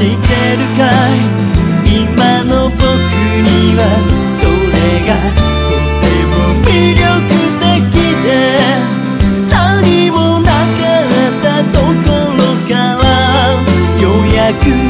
してるかい?今の僕にはそれがとても魅力的で何もなかったところからようやく